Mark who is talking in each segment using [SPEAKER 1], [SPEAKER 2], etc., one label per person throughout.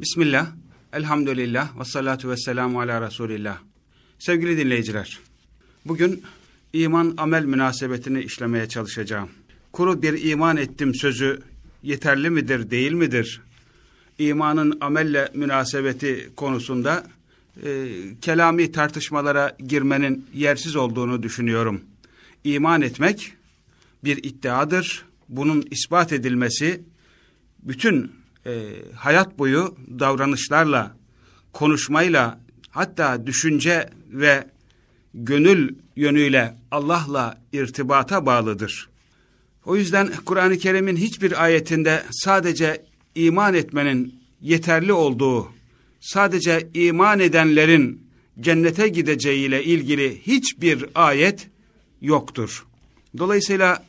[SPEAKER 1] Bismillah, elhamdülillah ve salatu ve selamu ala Resulillah. Sevgili dinleyiciler, bugün iman amel münasebetini işlemeye çalışacağım. Kuru bir iman ettim sözü yeterli midir, değil midir? İmanın amelle münasebeti konusunda e, kelami tartışmalara girmenin yersiz olduğunu düşünüyorum. İman etmek bir iddiadır. Bunun ispat edilmesi bütün e, hayat boyu davranışlarla, konuşmayla, hatta düşünce ve gönül yönüyle Allah'la irtibata bağlıdır. O yüzden Kur'an-ı Kerim'in hiçbir ayetinde sadece iman etmenin yeterli olduğu, sadece iman edenlerin cennete gideceğiyle ilgili hiçbir ayet yoktur. Dolayısıyla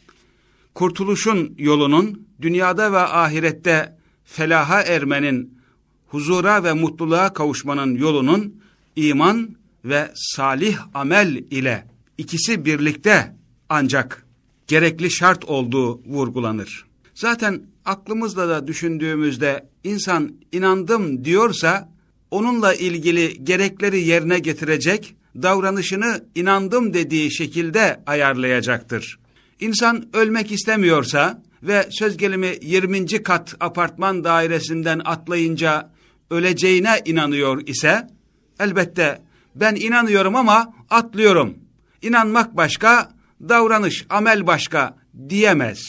[SPEAKER 1] kurtuluşun yolunun dünyada ve ahirette felaha ermenin, huzura ve mutluluğa kavuşmanın yolunun iman ve salih amel ile ikisi birlikte ancak gerekli şart olduğu vurgulanır. Zaten aklımızla da düşündüğümüzde insan inandım diyorsa onunla ilgili gerekleri yerine getirecek, davranışını inandım dediği şekilde ayarlayacaktır. İnsan ölmek istemiyorsa ve söz gelimi 20. kat apartman dairesinden atlayınca öleceğine inanıyor ise elbette ben inanıyorum ama atlıyorum. İnanmak başka, davranış, amel başka diyemez.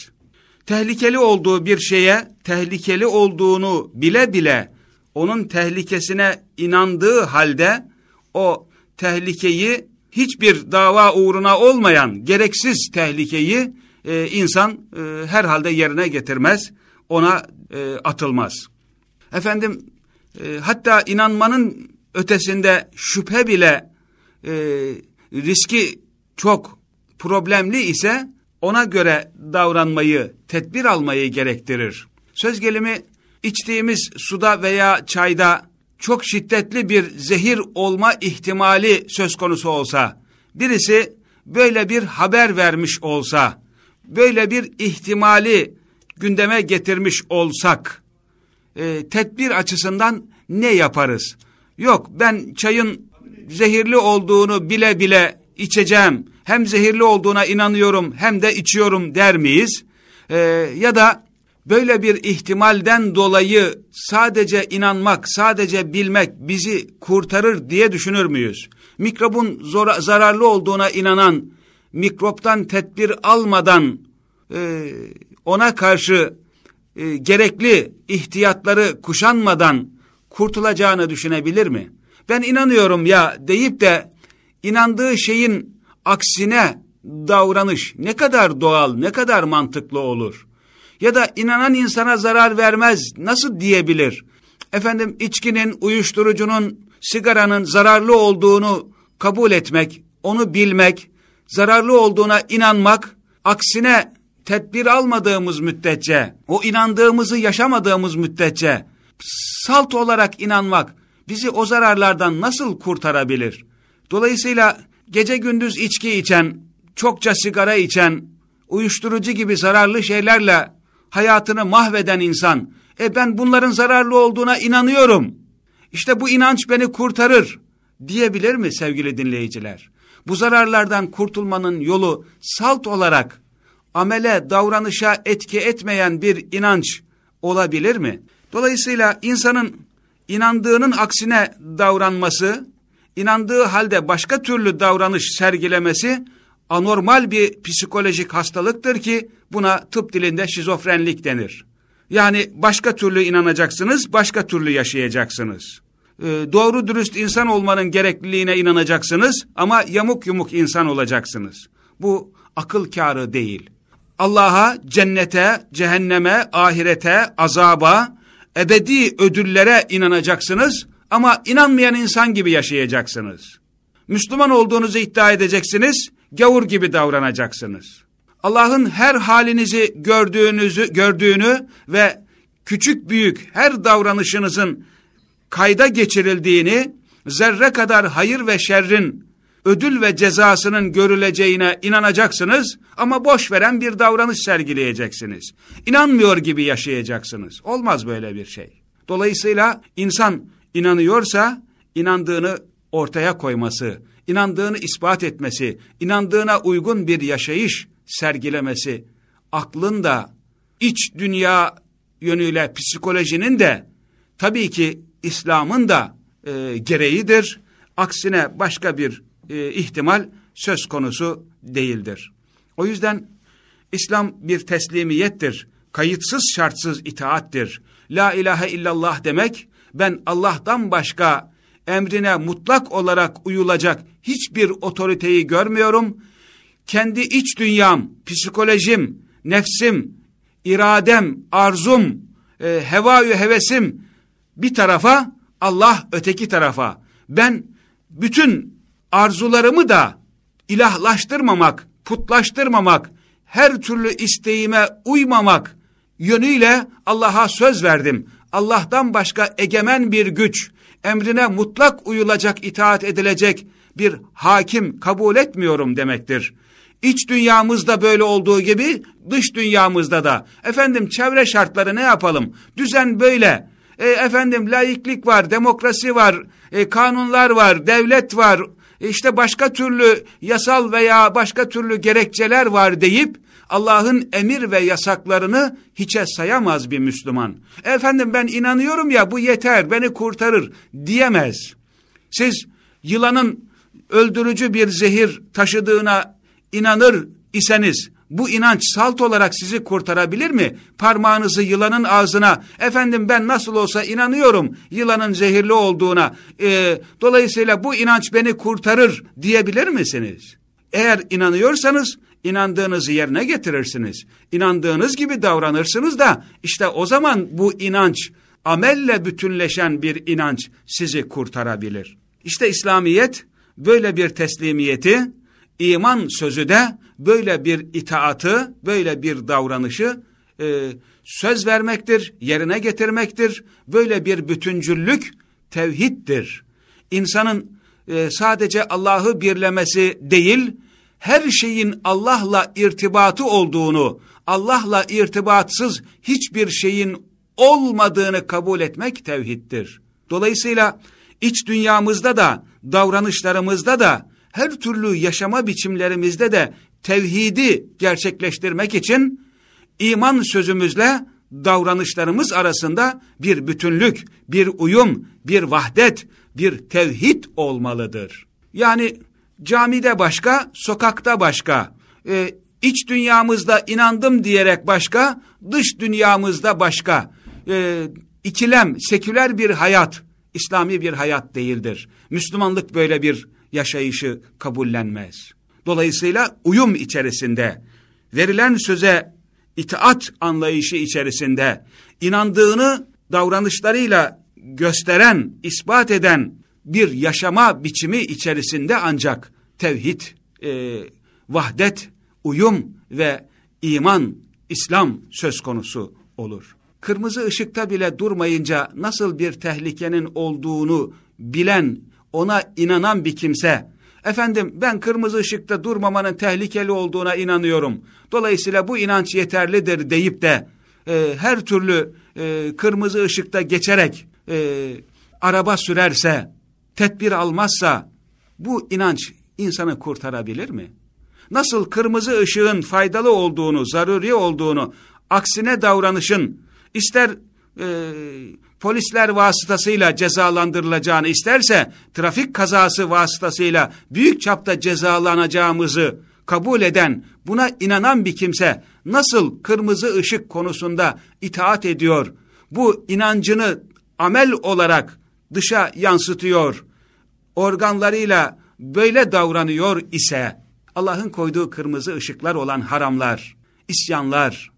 [SPEAKER 1] Tehlikeli olduğu bir şeye tehlikeli olduğunu bile bile onun tehlikesine inandığı halde o tehlikeyi hiçbir dava uğruna olmayan gereksiz tehlikeyi e, insan e, herhalde yerine getirmez, ona e, atılmaz. Efendim e, hatta inanmanın ötesinde şüphe bile e, riski çok problemli ise ona göre davranmayı, tedbir almayı gerektirir. Söz gelimi içtiğimiz suda veya çayda çok şiddetli bir zehir olma ihtimali söz konusu olsa, birisi böyle bir haber vermiş olsa, böyle bir ihtimali gündeme getirmiş olsak, e, tedbir açısından ne yaparız? Yok ben çayın zehirli olduğunu bile bile içeceğim, hem zehirli olduğuna inanıyorum hem de içiyorum der miyiz? E, ya da böyle bir ihtimalden dolayı sadece inanmak, sadece bilmek bizi kurtarır diye düşünür müyüz? Mikrobun zora, zararlı olduğuna inanan, mikroptan tedbir almadan e, ona karşı e, gerekli ihtiyatları kuşanmadan kurtulacağını düşünebilir mi? Ben inanıyorum ya deyip de inandığı şeyin aksine davranış ne kadar doğal, ne kadar mantıklı olur? Ya da inanan insana zarar vermez nasıl diyebilir? Efendim içkinin, uyuşturucunun, sigaranın zararlı olduğunu kabul etmek, onu bilmek, zararlı olduğuna inanmak, aksine tedbir almadığımız müddetçe, o inandığımızı yaşamadığımız müddetçe, salt olarak inanmak bizi o zararlardan nasıl kurtarabilir? Dolayısıyla gece gündüz içki içen, çokça sigara içen, uyuşturucu gibi zararlı şeylerle hayatını mahveden insan, e ben bunların zararlı olduğuna inanıyorum. İşte bu inanç beni kurtarır diyebilir mi sevgili dinleyiciler? Bu zararlardan kurtulmanın yolu salt olarak amele, davranışa etki etmeyen bir inanç olabilir mi? Dolayısıyla insanın inandığının aksine davranması, inandığı halde başka türlü davranış sergilemesi anormal bir psikolojik hastalıktır ki buna tıp dilinde şizofrenlik denir. Yani başka türlü inanacaksınız, başka türlü yaşayacaksınız. Ee, doğru dürüst insan olmanın gerekliliğine inanacaksınız ama yamuk yumuk insan olacaksınız. Bu akıl kârı değil. Allah'a, cennete, cehenneme, ahirete, azaba, ebedi ödüllere inanacaksınız ama inanmayan insan gibi yaşayacaksınız. Müslüman olduğunuzu iddia edeceksiniz, gavur gibi davranacaksınız. Allah'ın her halinizi gördüğünüzü gördüğünü ve küçük büyük her davranışınızın kayda geçirildiğini, zerre kadar hayır ve şerrin ödül ve cezasının görüleceğine inanacaksınız ama boş veren bir davranış sergileyeceksiniz. İnanmıyor gibi yaşayacaksınız. Olmaz böyle bir şey. Dolayısıyla insan inanıyorsa inandığını ortaya koyması, inandığını ispat etmesi, inandığına uygun bir yaşayış sergilemesi, aklın da iç dünya yönüyle psikolojinin de tabii ki İslam'ın da e, gereğidir. Aksine başka bir e, ihtimal söz konusu değildir. O yüzden İslam bir teslimiyettir. Kayıtsız şartsız itaattir. La ilahe illallah demek ben Allah'tan başka emrine mutlak olarak uyulacak hiçbir otoriteyi görmüyorum. Kendi iç dünyam, psikolojim, nefsim, iradem, arzum, e, hevayü hevesim bir tarafa, Allah öteki tarafa. Ben bütün arzularımı da ilahlaştırmamak, putlaştırmamak, her türlü isteğime uymamak yönüyle Allah'a söz verdim. Allah'tan başka egemen bir güç, emrine mutlak uyulacak, itaat edilecek bir hakim kabul etmiyorum demektir. İç dünyamızda böyle olduğu gibi dış dünyamızda da. Efendim çevre şartları ne yapalım? Düzen böyle. E, efendim laiklik var, demokrasi var, e, kanunlar var, devlet var. E, işte başka türlü yasal veya başka türlü gerekçeler var deyip Allah'ın emir ve yasaklarını hiçe sayamaz bir Müslüman. Efendim ben inanıyorum ya bu yeter beni kurtarır diyemez. Siz yılanın öldürücü bir zehir taşıdığına inanır iseniz bu inanç salt olarak sizi kurtarabilir mi? Parmağınızı yılanın ağzına, efendim ben nasıl olsa inanıyorum yılanın zehirli olduğuna, e, dolayısıyla bu inanç beni kurtarır diyebilir misiniz? Eğer inanıyorsanız inandığınızı yerine getirirsiniz. İnandığınız gibi davranırsınız da işte o zaman bu inanç amelle bütünleşen bir inanç sizi kurtarabilir. İşte İslamiyet böyle bir teslimiyeti, iman sözü de böyle bir itaatı, böyle bir davranışı e, söz vermektir, yerine getirmektir. Böyle bir bütüncüllük tevhiddir. İnsanın e, sadece Allah'ı birlemesi değil, her şeyin Allah'la irtibatı olduğunu, Allah'la irtibatsız hiçbir şeyin olmadığını kabul etmek tevhiddir. Dolayısıyla iç dünyamızda da, davranışlarımızda da, her türlü yaşama biçimlerimizde de tevhidi gerçekleştirmek için iman sözümüzle davranışlarımız arasında bir bütünlük, bir uyum, bir vahdet, bir tevhid olmalıdır. Yani camide başka, sokakta başka, e, iç dünyamızda inandım diyerek başka, dış dünyamızda başka. E, ikilem, seküler bir hayat, İslami bir hayat değildir. Müslümanlık böyle bir yaşayışı kabullenmez. Dolayısıyla uyum içerisinde, verilen söze itaat anlayışı içerisinde, inandığını davranışlarıyla gösteren, ispat eden bir yaşama biçimi içerisinde ancak tevhid, e, vahdet, uyum ve iman, İslam söz konusu olur. Kırmızı ışıkta bile durmayınca nasıl bir tehlikenin olduğunu bilen, ona inanan bir kimse, efendim ben kırmızı ışıkta durmamanın tehlikeli olduğuna inanıyorum, dolayısıyla bu inanç yeterlidir deyip de, e, her türlü e, kırmızı ışıkta geçerek e, araba sürerse, tedbir almazsa bu inanç insanı kurtarabilir mi? Nasıl kırmızı ışığın faydalı olduğunu, zaruri olduğunu, aksine davranışın ister e, polisler vasıtasıyla cezalandırılacağını isterse trafik kazası vasıtasıyla büyük çapta cezalanacağımızı kabul eden, buna inanan bir kimse nasıl kırmızı ışık konusunda itaat ediyor, bu inancını amel olarak dışa yansıtıyor, organlarıyla böyle davranıyor ise, Allah'ın koyduğu kırmızı ışıklar olan haramlar, isyanlar,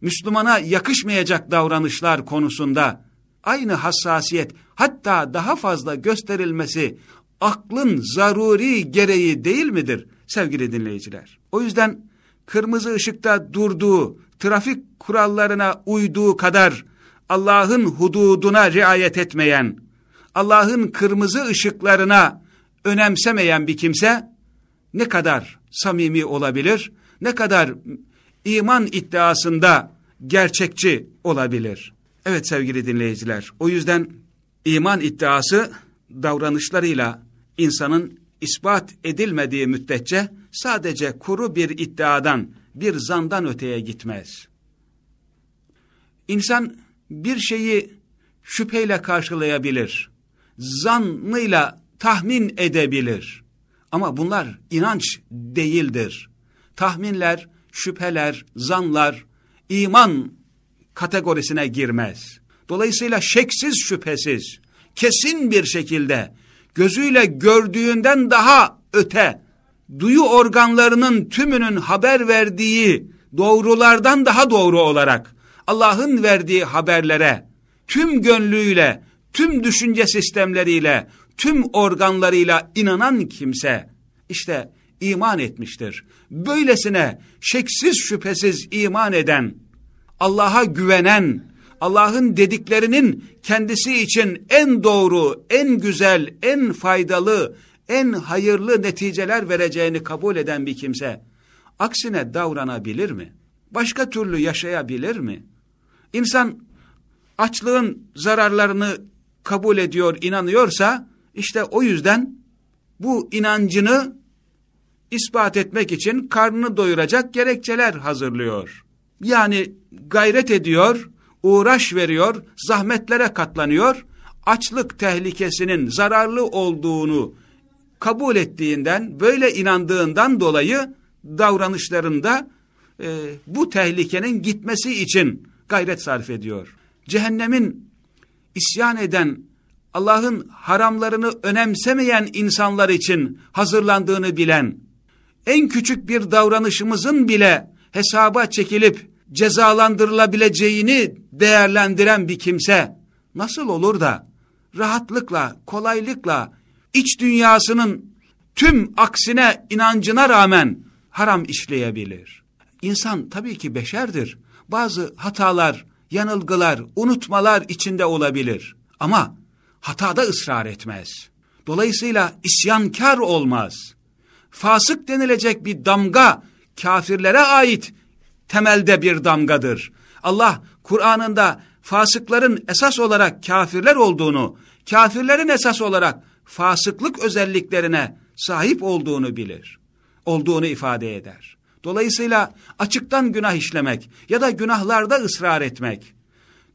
[SPEAKER 1] Müslümana yakışmayacak davranışlar konusunda aynı hassasiyet hatta daha fazla gösterilmesi aklın zaruri gereği değil midir sevgili dinleyiciler? O yüzden kırmızı ışıkta durduğu, trafik kurallarına uyduğu kadar Allah'ın hududuna riayet etmeyen, Allah'ın kırmızı ışıklarına önemsemeyen bir kimse ne kadar samimi olabilir, ne kadar iman iddiasında gerçekçi olabilir. Evet sevgili dinleyiciler, o yüzden iman iddiası davranışlarıyla insanın ispat edilmediği müddetçe sadece kuru bir iddiadan, bir zandan öteye gitmez. İnsan bir şeyi şüpheyle karşılayabilir, zannıyla tahmin edebilir. Ama bunlar inanç değildir. Tahminler, şüpheler, zanlar, iman kategorisine girmez. Dolayısıyla şeksiz şüphesiz, kesin bir şekilde, gözüyle gördüğünden daha öte, duyu organlarının tümünün haber verdiği doğrulardan daha doğru olarak, Allah'ın verdiği haberlere, tüm gönlüyle, tüm düşünce sistemleriyle, tüm organlarıyla inanan kimse, işte iman etmiştir. Böylesine şeksiz şüphesiz iman eden, Allah'a güvenen, Allah'ın dediklerinin kendisi için en doğru, en güzel, en faydalı, en hayırlı neticeler vereceğini kabul eden bir kimse, aksine davranabilir mi? Başka türlü yaşayabilir mi? İnsan açlığın zararlarını kabul ediyor, inanıyorsa, işte o yüzden bu inancını ispat etmek için karnını doyuracak gerekçeler hazırlıyor. Yani gayret ediyor, uğraş veriyor, zahmetlere katlanıyor, açlık tehlikesinin zararlı olduğunu kabul ettiğinden, böyle inandığından dolayı davranışlarında e, bu tehlikenin gitmesi için gayret sarf ediyor. Cehennemin isyan eden, Allah'ın haramlarını önemsemeyen insanlar için hazırlandığını bilen, en küçük bir davranışımızın bile hesaba çekilip cezalandırılabileceğini değerlendiren bir kimse nasıl olur da rahatlıkla, kolaylıkla iç dünyasının tüm aksine inancına rağmen haram işleyebilir? İnsan tabii ki beşerdir. Bazı hatalar, yanılgılar, unutmalar içinde olabilir. Ama hatada ısrar etmez. Dolayısıyla isyankar olmaz. Fasık denilecek bir damga kafirlere ait temelde bir damgadır. Allah Kur'an'ında fasıkların esas olarak kafirler olduğunu, kafirlerin esas olarak fasıklık özelliklerine sahip olduğunu bilir. Olduğunu ifade eder. Dolayısıyla açıktan günah işlemek ya da günahlarda ısrar etmek,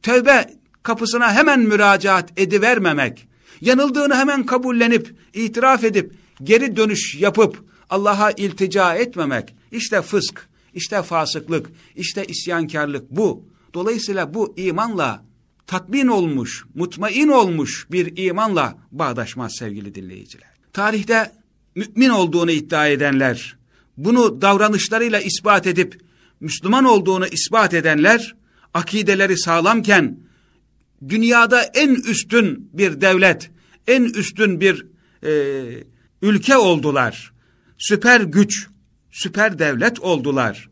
[SPEAKER 1] tövbe kapısına hemen müracaat edivermemek, yanıldığını hemen kabullenip, itiraf edip, geri dönüş yapıp Allah'a iltica etmemek, işte fısk, işte fasıklık, işte isyankarlık bu. Dolayısıyla bu imanla tatmin olmuş, mutmain olmuş bir imanla bağdaşmaz sevgili dinleyiciler. Tarihte mümin olduğunu iddia edenler, bunu davranışlarıyla ispat edip Müslüman olduğunu ispat edenler, akideleri sağlamken dünyada en üstün bir devlet, en üstün bir e, ülke oldular. Süper güç, süper devlet oldular.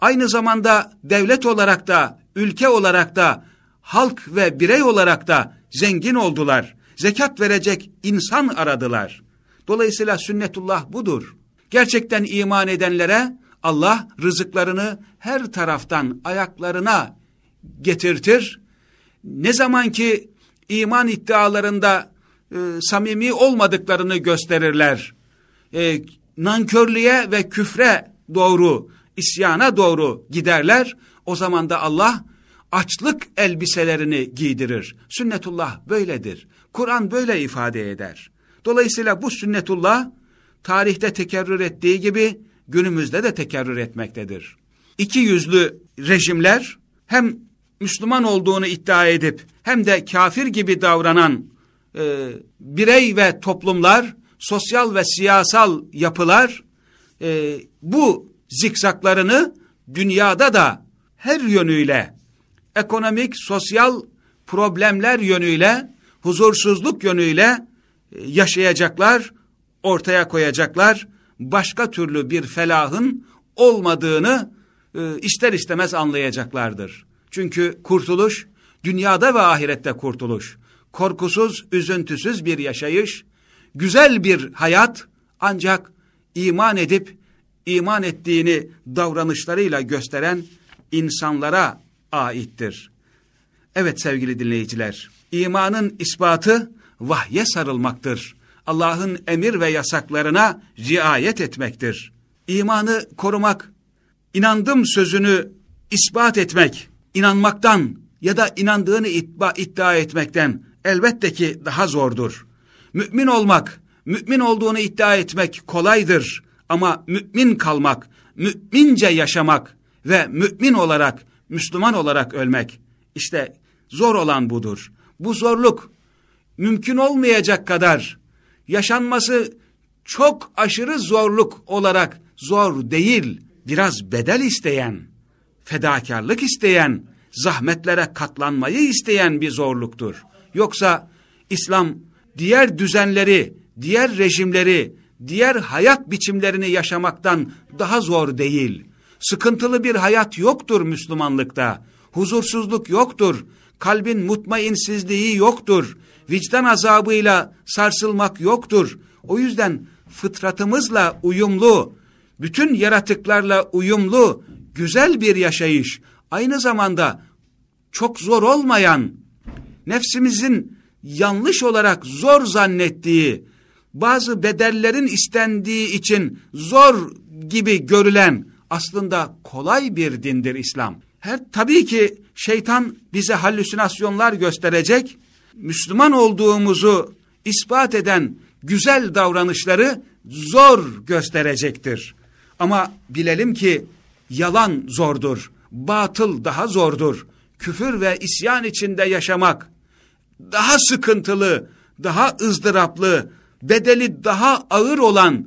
[SPEAKER 1] Aynı zamanda devlet olarak da, ülke olarak da, halk ve birey olarak da zengin oldular. Zekat verecek insan aradılar. Dolayısıyla sünnetullah budur. Gerçekten iman edenlere Allah rızıklarını her taraftan ayaklarına getirtir. Ne zaman ki iman iddialarında e, samimi olmadıklarını gösterirler. E, nankörlüğe ve küfre doğru, isyana doğru giderler. O zaman da Allah açlık elbiselerini giydirir. Sünnetullah böyledir. Kur'an böyle ifade eder. Dolayısıyla bu sünnetullah tarihte tekerrür ettiği gibi günümüzde de tekerrür etmektedir. İki yüzlü rejimler hem Müslüman olduğunu iddia edip hem de kafir gibi davranan e, birey ve toplumlar, sosyal ve siyasal yapılar e, bu zikzaklarını dünyada da her yönüyle ekonomik, sosyal problemler yönüyle, huzursuzluk yönüyle e, yaşayacaklar, ortaya koyacaklar. Başka türlü bir felahın olmadığını e, ister istemez anlayacaklardır. Çünkü kurtuluş, dünyada ve ahirette kurtuluş, korkusuz, üzüntüsüz bir yaşayış, güzel bir hayat ancak iman edip iman ettiğini davranışlarıyla gösteren insanlara aittir. Evet sevgili dinleyiciler, imanın ispatı vahye sarılmaktır. Allah'ın emir ve yasaklarına riayet etmektir. İmanı korumak, inandım sözünü ispat etmek, inanmaktan ya da inandığını iddia, etmekten elbette ki daha zordur. Mümin olmak, mümin olduğunu iddia etmek kolaydır ama mümin kalmak, mümince yaşamak ve mümin olarak, Müslüman olarak ölmek işte zor olan budur. Bu zorluk mümkün olmayacak kadar yaşanması çok aşırı zorluk olarak zor değil, biraz bedel isteyen, fedakarlık isteyen, zahmetlere katlanmayı isteyen bir zorluktur. Yoksa İslam diğer düzenleri, diğer rejimleri, diğer hayat biçimlerini yaşamaktan daha zor değil. Sıkıntılı bir hayat yoktur Müslümanlıkta. Huzursuzluk yoktur. Kalbin mutmainsizliği yoktur. Vicdan azabıyla sarsılmak yoktur. O yüzden fıtratımızla uyumlu, bütün yaratıklarla uyumlu, güzel bir yaşayış, aynı zamanda çok zor olmayan, nefsimizin yanlış olarak zor zannettiği, bazı bedellerin istendiği için zor gibi görülen aslında kolay bir dindir İslam. Her tabii ki şeytan bize halüsinasyonlar gösterecek. Müslüman olduğumuzu ispat eden güzel davranışları zor gösterecektir. Ama bilelim ki yalan zordur, batıl daha zordur. Küfür ve isyan içinde yaşamak daha sıkıntılı, daha ızdıraplı, bedeli daha ağır olan,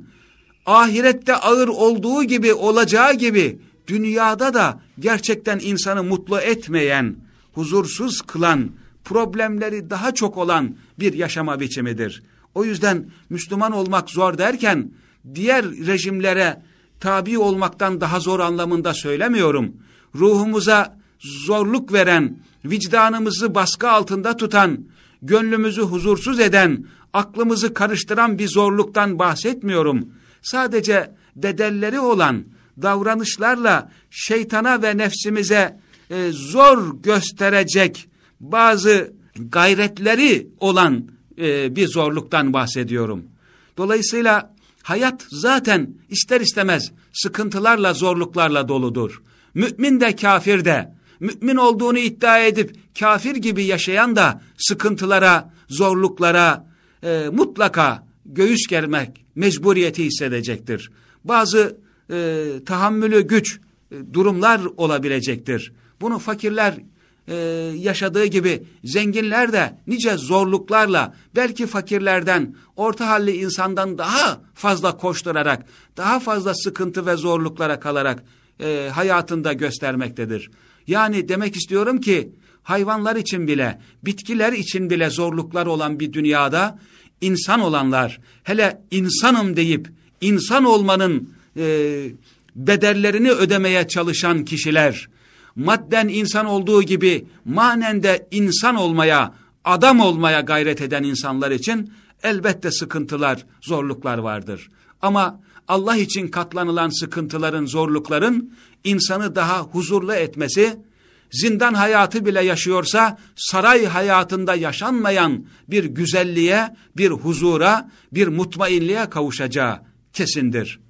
[SPEAKER 1] ahirette ağır olduğu gibi olacağı gibi dünyada da gerçekten insanı mutlu etmeyen, huzursuz kılan, problemleri daha çok olan bir yaşama biçimidir. O yüzden Müslüman olmak zor derken diğer rejimlere tabi olmaktan daha zor anlamında söylemiyorum. Ruhumuza zorluk veren, vicdanımızı baskı altında tutan, gönlümüzü huzursuz eden, aklımızı karıştıran bir zorluktan bahsetmiyorum. Sadece bedelleri olan davranışlarla şeytana ve nefsimize e, zor gösterecek bazı gayretleri olan e, bir zorluktan bahsediyorum. Dolayısıyla hayat zaten ister istemez sıkıntılarla zorluklarla doludur. Mümin de kafir de mümin olduğunu iddia edip kafir gibi yaşayan da sıkıntılara, zorluklara e, mutlaka göğüs germek mecburiyeti hissedecektir. Bazı e, tahammülü güç e, durumlar olabilecektir. Bunu fakirler e, yaşadığı gibi zenginler de nice zorluklarla belki fakirlerden, orta halli insandan daha fazla koşturarak, daha fazla sıkıntı ve zorluklara kalarak e, hayatında göstermektedir. Yani demek istiyorum ki hayvanlar için bile, bitkiler için bile zorluklar olan bir dünyada insan olanlar, hele insanım deyip insan olmanın e, bedellerini ödemeye çalışan kişiler, madden insan olduğu gibi manen de insan olmaya, adam olmaya gayret eden insanlar için elbette sıkıntılar, zorluklar vardır. Ama Allah için katlanılan sıkıntıların, zorlukların insanı daha huzurlu etmesi, zindan hayatı bile yaşıyorsa saray hayatında yaşanmayan bir güzelliğe, bir huzura, bir mutmainliğe kavuşacağı kesindir.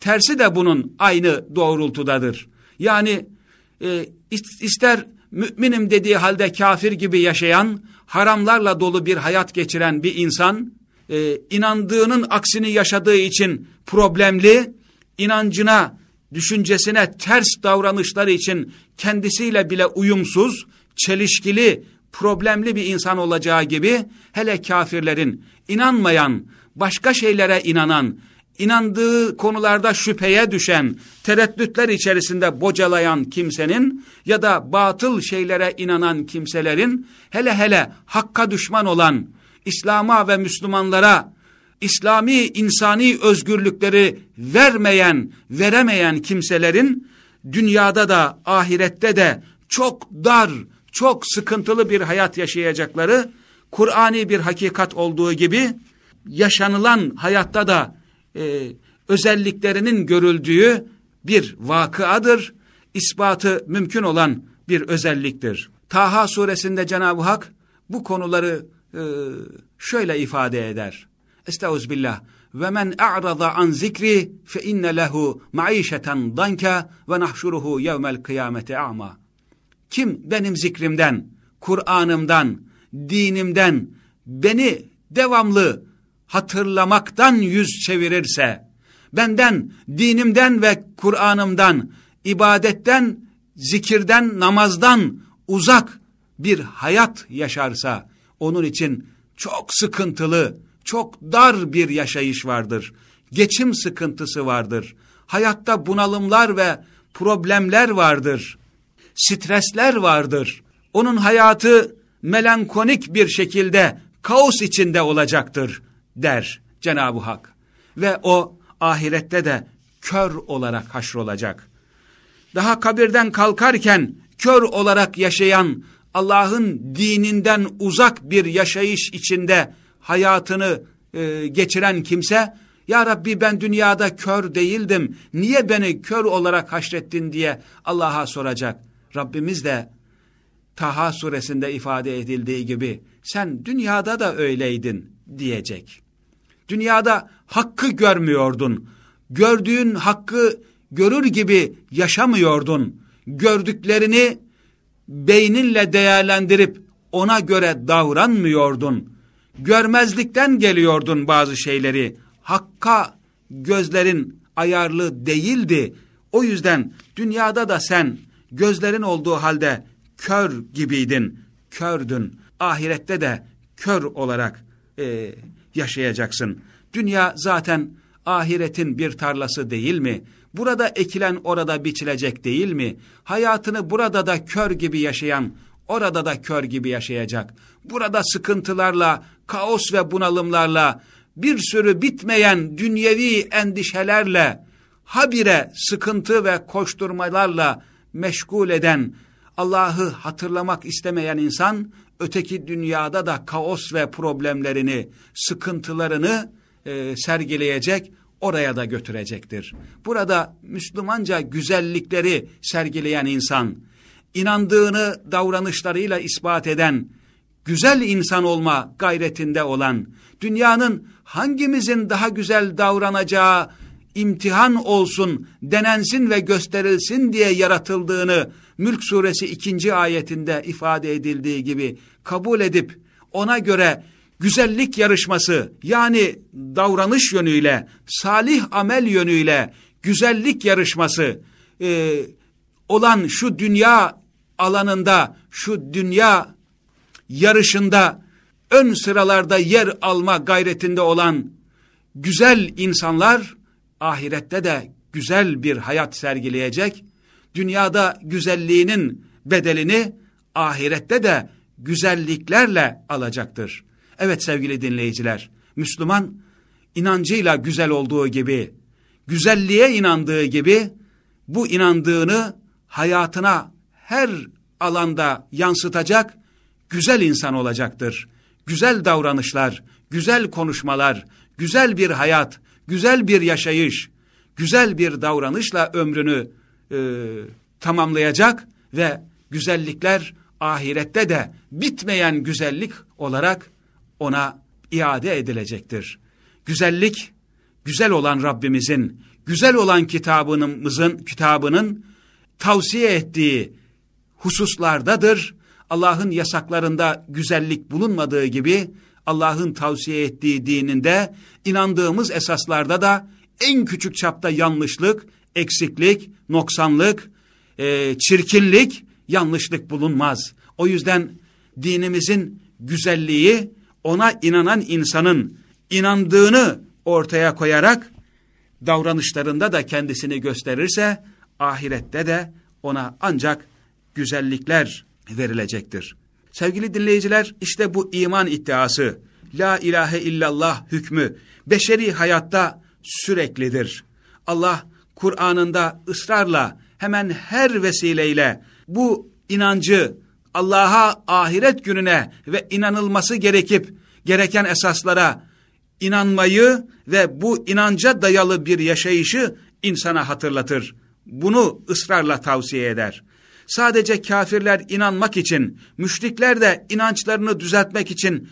[SPEAKER 1] Tersi de bunun aynı doğrultudadır. Yani e, ister müminim dediği halde kafir gibi yaşayan, haramlarla dolu bir hayat geçiren bir insan, e, inandığının aksini yaşadığı için problemli, inancına, düşüncesine ters davranışları için kendisiyle bile uyumsuz, çelişkili, problemli bir insan olacağı gibi, hele kafirlerin, inanmayan, başka şeylere inanan, inandığı konularda şüpheye düşen, tereddütler içerisinde bocalayan kimsenin ya da batıl şeylere inanan kimselerin hele hele hakka düşman olan, İslam'a ve Müslümanlara İslami insani özgürlükleri vermeyen, veremeyen kimselerin dünyada da ahirette de çok dar, çok sıkıntılı bir hayat yaşayacakları Kur'ani bir hakikat olduğu gibi yaşanılan hayatta da e, özelliklerinin görüldüğü bir vakıadır, ispatı mümkün olan bir özelliktir. Taha suresinde Cenab-ı Hak bu konuları e, şöyle ifade eder. Estağfirullah. Ve men a'rada an zikri fe inne lehu maişeten danka ve nahşuruhu yevmel kıyameti a'ma. Kim benim zikrimden, Kur'an'ımdan, dinimden beni devamlı hatırlamaktan yüz çevirirse, benden, dinimden ve Kur'an'ımdan, ibadetten, zikirden, namazdan uzak bir hayat yaşarsa, onun için çok sıkıntılı, çok dar bir yaşayış vardır. Geçim sıkıntısı vardır. Hayatta bunalımlar ve problemler vardır. Stresler vardır. Onun hayatı melankolik bir şekilde kaos içinde olacaktır der Cenab-ı Hak. Ve o ahirette de kör olarak haşrolacak. Daha kabirden kalkarken kör olarak yaşayan Allah'ın dininden uzak bir yaşayış içinde hayatını e, geçiren kimse, Ya Rabbi ben dünyada kör değildim, niye beni kör olarak haşrettin diye Allah'a soracak. Rabbimiz de Taha suresinde ifade edildiği gibi sen dünyada da öyleydin diyecek. Dünyada hakkı görmüyordun. Gördüğün hakkı görür gibi yaşamıyordun. Gördüklerini beyninle değerlendirip ona göre davranmıyordun. Görmezlikten geliyordun bazı şeyleri. Hakka gözlerin ayarlı değildi. O yüzden dünyada da sen gözlerin olduğu halde kör gibiydin, kördün. Ahirette de kör olarak e, yaşayacaksın. Dünya zaten ahiretin bir tarlası değil mi? Burada ekilen orada biçilecek değil mi? Hayatını burada da kör gibi yaşayan, orada da kör gibi yaşayacak. Burada sıkıntılarla, kaos ve bunalımlarla, bir sürü bitmeyen dünyevi endişelerle, habire sıkıntı ve koşturmalarla meşgul eden, Allah'ı hatırlamak istemeyen insan, öteki dünyada da kaos ve problemlerini, sıkıntılarını e, sergileyecek, oraya da götürecektir. Burada Müslümanca güzellikleri sergileyen insan, inandığını davranışlarıyla ispat eden, güzel insan olma gayretinde olan, dünyanın hangimizin daha güzel davranacağı imtihan olsun, denensin ve gösterilsin diye yaratıldığını Mülk suresi ikinci ayetinde ifade edildiği gibi kabul edip ona göre güzellik yarışması yani davranış yönüyle, salih amel yönüyle güzellik yarışması e, olan şu dünya alanında, şu dünya yarışında ön sıralarda yer alma gayretinde olan güzel insanlar ahirette de güzel bir hayat sergileyecek. Dünyada güzelliğinin bedelini ahirette de güzelliklerle alacaktır. Evet sevgili dinleyiciler, Müslüman inancıyla güzel olduğu gibi, güzelliğe inandığı gibi bu inandığını hayatına her alanda yansıtacak güzel insan olacaktır. Güzel davranışlar, güzel konuşmalar, güzel bir hayat, güzel bir yaşayış, güzel bir davranışla ömrünü e, tamamlayacak ve güzellikler ahirette de bitmeyen güzellik olarak ona iade edilecektir. Güzellik, güzel olan Rabbimizin, güzel olan kitabımızın, kitabının tavsiye ettiği hususlardadır. Allah'ın yasaklarında güzellik bulunmadığı gibi, Allah'ın tavsiye ettiği dininde, inandığımız esaslarda da en küçük çapta yanlışlık, eksiklik, noksanlık, e, çirkinlik, yanlışlık bulunmaz. O yüzden dinimizin güzelliği ona inanan insanın inandığını ortaya koyarak davranışlarında da kendisini gösterirse ahirette de ona ancak güzellikler verilecektir. Sevgili dinleyiciler işte bu iman iddiası la ilahe illallah hükmü beşeri hayatta süreklidir. Allah Kur'an'ında ısrarla hemen her vesileyle bu inancı Allah'a ahiret gününe ve inanılması gerekip gereken esaslara inanmayı ve bu inanca dayalı bir yaşayışı insana hatırlatır. Bunu ısrarla tavsiye eder. sadece kafirler inanmak için, müşrikler de inançlarını düzeltmek için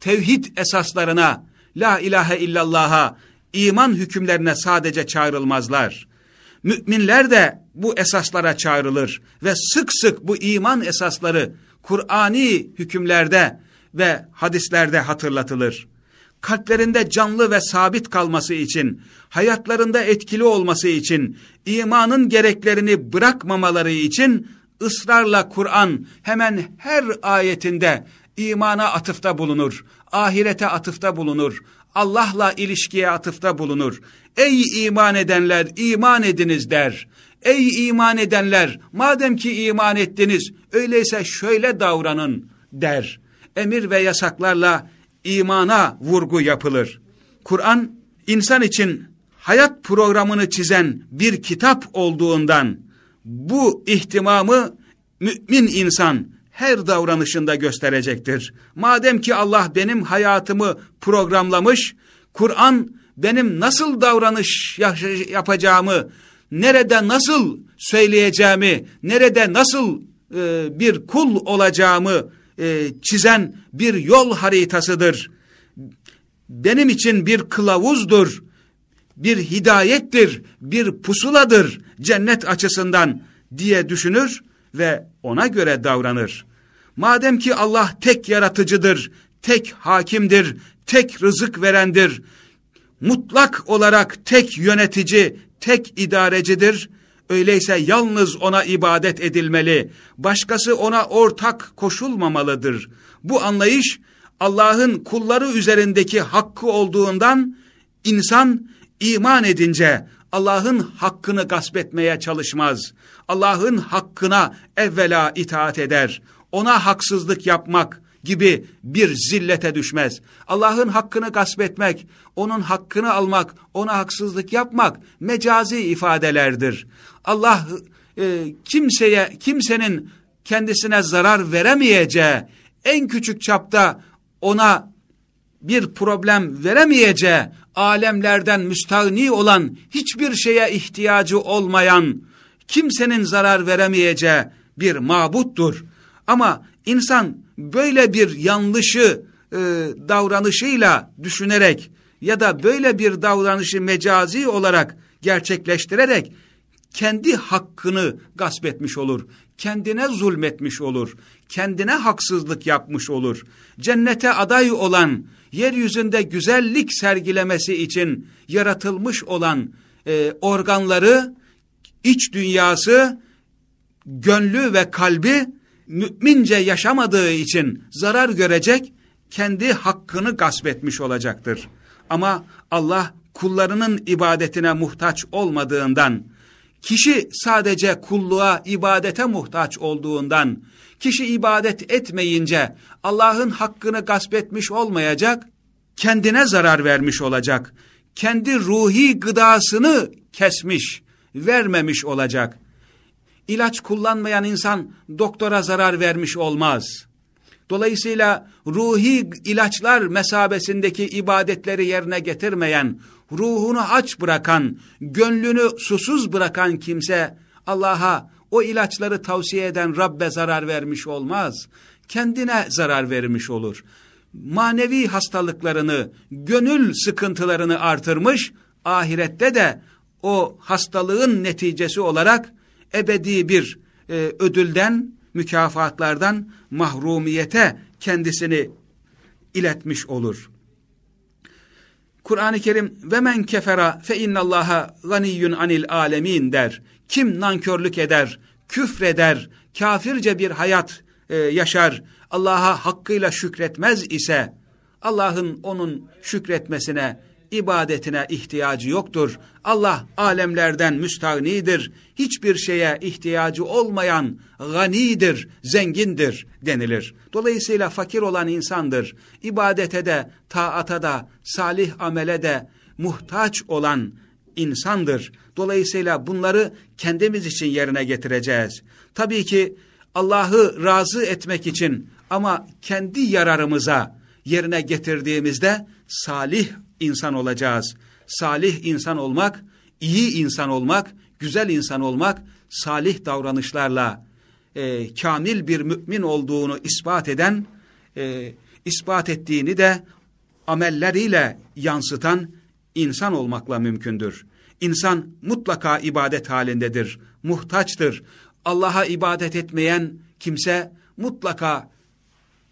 [SPEAKER 1] tevhid esaslarına, la ilahe illallah'a, iman hükümlerine sadece çağrılmazlar. Müminler de bu esaslara çağrılır ve sık sık bu iman esasları Kur'ani hükümlerde ve hadislerde hatırlatılır. Kalplerinde canlı ve sabit kalması için, hayatlarında etkili olması için, imanın gereklerini bırakmamaları için ısrarla Kur'an hemen her ayetinde imana atıfta bulunur, ahirete atıfta bulunur, Allah'la ilişkiye atıfta bulunur. Ey iman edenler iman ediniz der. Ey iman edenler madem ki iman ettiniz öyleyse şöyle davranın der. Emir ve yasaklarla imana vurgu yapılır. Kur'an insan için hayat programını çizen bir kitap olduğundan bu ihtimamı mümin insan her davranışında gösterecektir. Madem ki Allah benim hayatımı programlamış, Kur'an benim nasıl davranış yapacağımı, nerede nasıl söyleyeceğimi, nerede nasıl e, bir kul olacağımı e, çizen bir yol haritasıdır. Benim için bir kılavuzdur, bir hidayettir, bir pusuladır cennet açısından diye düşünür ve ona göre davranır. Madem ki Allah tek yaratıcıdır, tek hakimdir, tek rızık verendir, mutlak olarak tek yönetici, tek idarecidir, öyleyse yalnız ona ibadet edilmeli, başkası ona ortak koşulmamalıdır. Bu anlayış Allah'ın kulları üzerindeki hakkı olduğundan insan iman edince Allah'ın hakkını gasp etmeye çalışmaz. Allah'ın hakkına evvela itaat eder. Ona haksızlık yapmak gibi bir zillete düşmez. Allah'ın hakkını gasp etmek, onun hakkını almak, ona haksızlık yapmak mecazi ifadelerdir. Allah e, kimseye, kimsenin kendisine zarar veremeyeceği, en küçük çapta ona bir problem veremeyeceği, alemlerden müstahni olan, hiçbir şeye ihtiyacı olmayan, kimsenin zarar veremeyeceği bir mabuttur. Ama insan böyle bir yanlışı e, davranışıyla düşünerek ya da böyle bir davranışı mecazi olarak gerçekleştirerek kendi hakkını gasp etmiş olur. Kendine zulmetmiş olur. Kendine haksızlık yapmış olur. Cennete aday olan, yeryüzünde güzellik sergilemesi için yaratılmış olan e, organları, iç dünyası, gönlü ve kalbi mümince yaşamadığı için zarar görecek, kendi hakkını gasp etmiş olacaktır. Ama Allah kullarının ibadetine muhtaç olmadığından, kişi sadece kulluğa, ibadete muhtaç olduğundan, kişi ibadet etmeyince Allah'ın hakkını gasp etmiş olmayacak, kendine zarar vermiş olacak, kendi ruhi gıdasını kesmiş, vermemiş olacak. İlaç kullanmayan insan doktora zarar vermiş olmaz. Dolayısıyla ruhi ilaçlar mesabesindeki ibadetleri yerine getirmeyen, ruhunu aç bırakan, gönlünü susuz bırakan kimse Allah'a o ilaçları tavsiye eden Rabbe zarar vermiş olmaz. Kendine zarar vermiş olur. Manevi hastalıklarını, gönül sıkıntılarını artırmış, ahirette de o hastalığın neticesi olarak ebedi bir e, ödülden, mükafatlardan mahrumiyete kendisini iletmiş olur. Kur'an-ı Kerim ve men kefera fe innallaha ganiyyun anil alemin der. Kim nankörlük eder, küfreder, kafirce bir hayat e, yaşar, Allah'a hakkıyla şükretmez ise Allah'ın onun şükretmesine ibadetine ihtiyacı yoktur. Allah alemlerden müstahnidir. Hiçbir şeye ihtiyacı olmayan ganidir, zengindir denilir. Dolayısıyla fakir olan insandır. İbadete de, taata da, salih amele de muhtaç olan insandır. Dolayısıyla bunları kendimiz için yerine getireceğiz. Tabii ki Allah'ı razı etmek için ama kendi yararımıza yerine getirdiğimizde salih insan olacağız. Salih insan olmak, iyi insan olmak, güzel insan olmak, salih davranışlarla e, kamil bir mümin olduğunu ispat eden, e, ispat ettiğini de amelleriyle yansıtan insan olmakla mümkündür. İnsan mutlaka ibadet halindedir, muhtaçtır. Allah'a ibadet etmeyen kimse mutlaka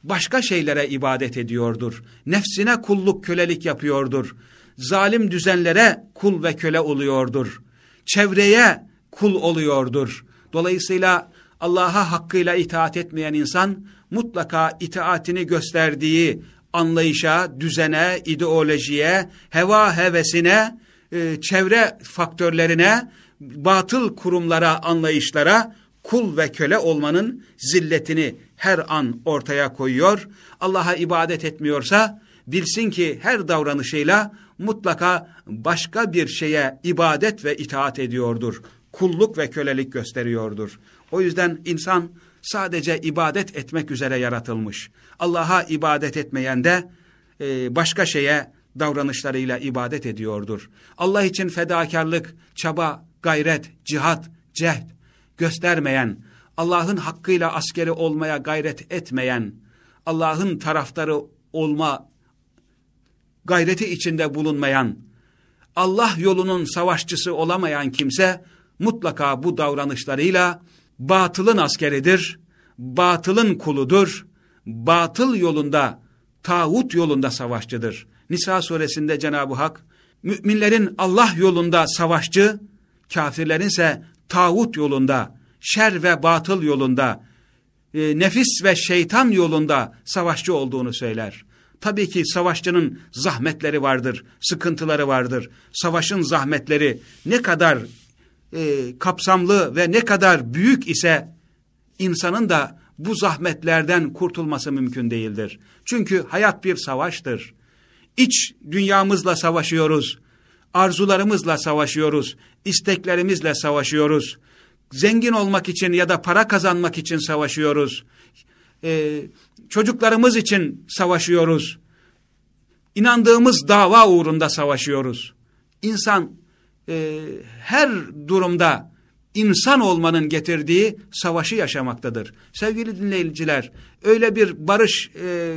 [SPEAKER 1] başka şeylere ibadet ediyordur. Nefsine kulluk kölelik yapıyordur. Zalim düzenlere kul ve köle oluyordur. Çevreye kul oluyordur. Dolayısıyla Allah'a hakkıyla itaat etmeyen insan mutlaka itaatini gösterdiği anlayışa, düzene, ideolojiye, heva hevesine, e, çevre faktörlerine, batıl kurumlara, anlayışlara kul ve köle olmanın zilletini her an ortaya koyuyor. Allah'a ibadet etmiyorsa bilsin ki her davranışıyla mutlaka başka bir şeye ibadet ve itaat ediyordur. Kulluk ve kölelik gösteriyordur. O yüzden insan sadece ibadet etmek üzere yaratılmış. Allah'a ibadet etmeyen de e, başka şeye davranışlarıyla ibadet ediyordur. Allah için fedakarlık, çaba, gayret, cihat, cehd göstermeyen, Allah'ın hakkıyla askeri olmaya gayret etmeyen, Allah'ın taraftarı olma gayreti içinde bulunmayan, Allah yolunun savaşçısı olamayan kimse mutlaka bu davranışlarıyla batılın askeridir, batılın kuludur, batıl yolunda, tağut yolunda savaşçıdır. Nisa suresinde Cenab-ı Hak, müminlerin Allah yolunda savaşçı, kafirlerin ise tağut yolunda, şer ve batıl yolunda, e, nefis ve şeytan yolunda savaşçı olduğunu söyler. Tabii ki savaşçının zahmetleri vardır, sıkıntıları vardır. Savaşın zahmetleri ne kadar e, kapsamlı ve ne kadar büyük ise insanın da bu zahmetlerden kurtulması mümkün değildir. Çünkü hayat bir savaştır. İç dünyamızla savaşıyoruz, arzularımızla savaşıyoruz, isteklerimizle savaşıyoruz. Zengin olmak için ya da para kazanmak için savaşıyoruz. Ee, çocuklarımız için savaşıyoruz. İnandığımız dava uğrunda savaşıyoruz. İnsan e, her durumda insan olmanın getirdiği savaşı yaşamaktadır. Sevgili dinleyiciler, öyle bir barış e,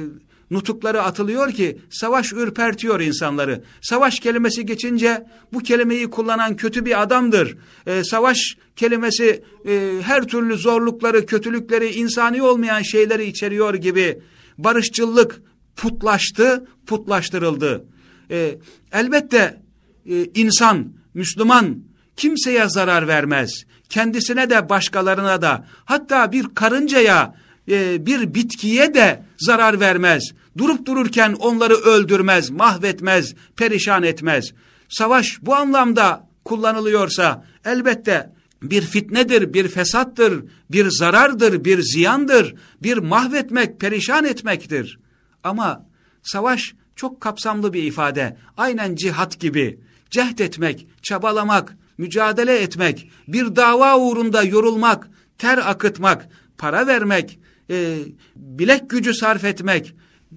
[SPEAKER 1] nutukları atılıyor ki savaş ürpertiyor insanları. Savaş kelimesi geçince bu kelimeyi kullanan kötü bir adamdır. E, savaş kelimesi e, her türlü zorlukları, kötülükleri, insani olmayan şeyleri içeriyor gibi barışçılık putlaştı, putlaştırıldı. E, elbette e, insan Müslüman kimseye zarar vermez. Kendisine de başkalarına da hatta bir karıncaya e, bir bitkiye de zarar vermez. Durup dururken onları öldürmez, mahvetmez, perişan etmez. Savaş bu anlamda kullanılıyorsa elbette bir fitnedir, bir fesattır, bir zarardır, bir ziyandır, bir mahvetmek, perişan etmektir. Ama savaş çok kapsamlı bir ifade. Aynen cihat gibi cehd etmek, çabalamak, mücadele etmek, bir dava uğrunda yorulmak, ter akıtmak, para vermek, e, bilek gücü sarf etmek,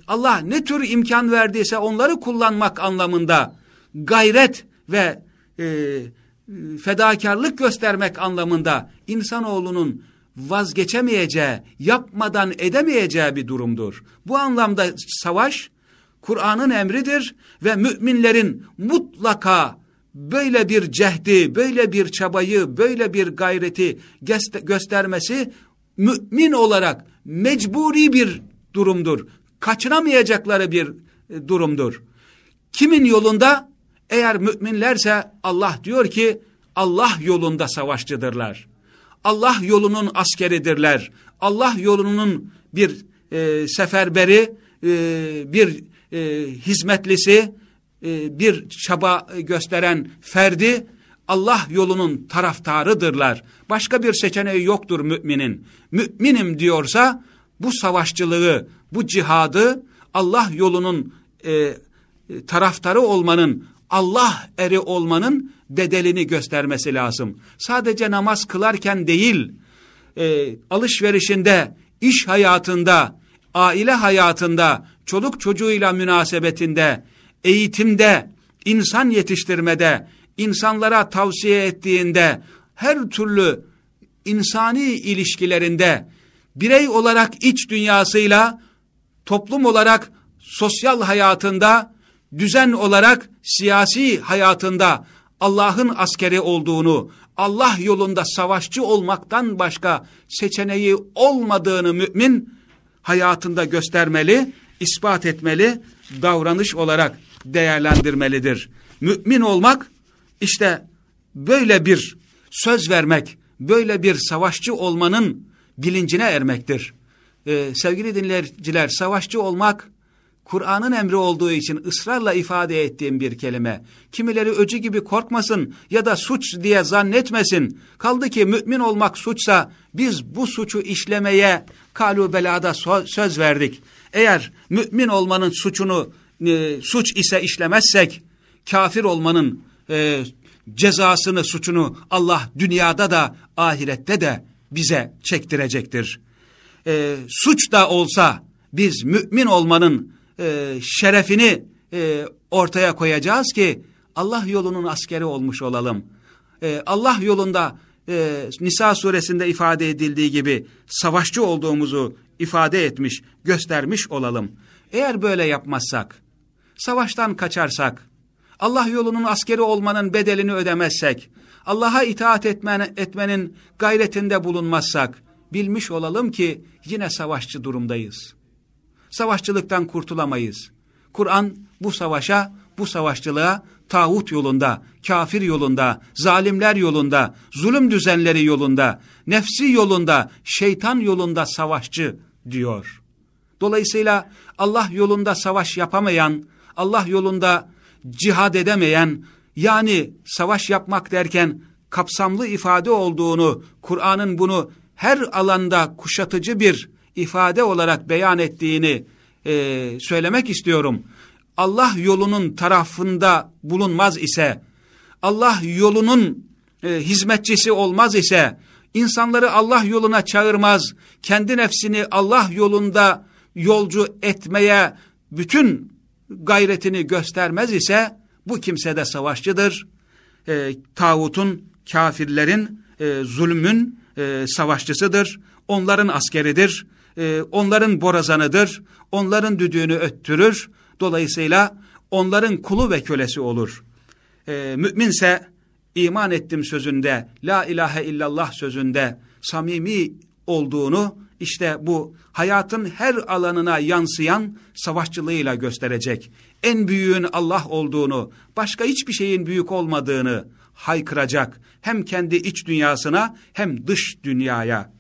[SPEAKER 1] Allah ne tür imkan verdiyse onları kullanmak anlamında gayret ve e, fedakarlık göstermek anlamında insanoğlunun vazgeçemeyeceği, yapmadan edemeyeceği bir durumdur. Bu anlamda savaş Kur'an'ın emridir ve müminlerin mutlaka böyle bir cehdi, böyle bir çabayı, böyle bir gayreti göstermesi mümin olarak mecburi bir durumdur. Kaçınamayacakları bir e, durumdur. Kimin yolunda? Eğer müminlerse Allah diyor ki Allah yolunda savaşçıdırlar. Allah yolunun askeridirler. Allah yolunun bir e, seferberi, e, bir e, hizmetlisi, e, bir çaba gösteren ferdi Allah yolunun taraftarıdırlar. Başka bir seçeneği yoktur müminin. Müminim diyorsa bu savaşçılığı, bu cihadı Allah yolunun e, taraftarı olmanın, Allah eri olmanın bedelini göstermesi lazım. Sadece namaz kılarken değil, e, alışverişinde, iş hayatında, aile hayatında, çoluk çocuğuyla münasebetinde, eğitimde, insan yetiştirmede, insanlara tavsiye ettiğinde, her türlü insani ilişkilerinde birey olarak iç dünyasıyla toplum olarak sosyal hayatında düzen olarak siyasi hayatında Allah'ın askeri olduğunu, Allah yolunda savaşçı olmaktan başka seçeneği olmadığını mümin hayatında göstermeli, ispat etmeli, davranış olarak değerlendirmelidir. Mümin olmak işte böyle bir söz vermek, böyle bir savaşçı olmanın bilincine ermektir. Ee, sevgili dinleyiciler, savaşçı olmak Kur'an'ın emri olduğu için ısrarla ifade ettiğim bir kelime. Kimileri öcü gibi korkmasın ya da suç diye zannetmesin. Kaldı ki mümin olmak suçsa biz bu suçu işlemeye kalu belada söz verdik. Eğer mümin olmanın suçunu e, suç ise işlemezsek kafir olmanın e, cezasını suçunu Allah dünyada da ahirette de bize çektirecektir. E, suç da olsa biz mümin olmanın e, şerefini e, ortaya koyacağız ki Allah yolunun askeri olmuş olalım. E, Allah yolunda e, Nisa suresinde ifade edildiği gibi savaşçı olduğumuzu ifade etmiş, göstermiş olalım. Eğer böyle yapmazsak, savaştan kaçarsak, Allah yolunun askeri olmanın bedelini ödemezsek, Allah'a itaat etmen, etmenin gayretinde bulunmazsak, bilmiş olalım ki yine savaşçı durumdayız savaşçılıktan kurtulamayız. Kur'an bu savaşa, bu savaşçılığa tağut yolunda, kafir yolunda, zalimler yolunda, zulüm düzenleri yolunda, nefsi yolunda, şeytan yolunda savaşçı diyor. Dolayısıyla Allah yolunda savaş yapamayan, Allah yolunda cihad edemeyen, yani savaş yapmak derken kapsamlı ifade olduğunu, Kur'an'ın bunu her alanda kuşatıcı bir ifade olarak beyan ettiğini e, söylemek istiyorum. Allah yolunun tarafında bulunmaz ise, Allah yolunun e, hizmetçisi olmaz ise, insanları Allah yoluna çağırmaz, kendi nefsini Allah yolunda yolcu etmeye bütün gayretini göstermez ise, bu kimse de savaşçıdır. E, tağutun, kafirlerin, e, zulmün e, savaşçısıdır. Onların askeridir e, onların borazanıdır, onların düdüğünü öttürür, dolayısıyla onların kulu ve kölesi olur. E, müminse iman ettim sözünde, la ilahe illallah sözünde samimi olduğunu işte bu hayatın her alanına yansıyan savaşçılığıyla gösterecek. En büyüğün Allah olduğunu, başka hiçbir şeyin büyük olmadığını haykıracak. Hem kendi iç dünyasına hem dış dünyaya.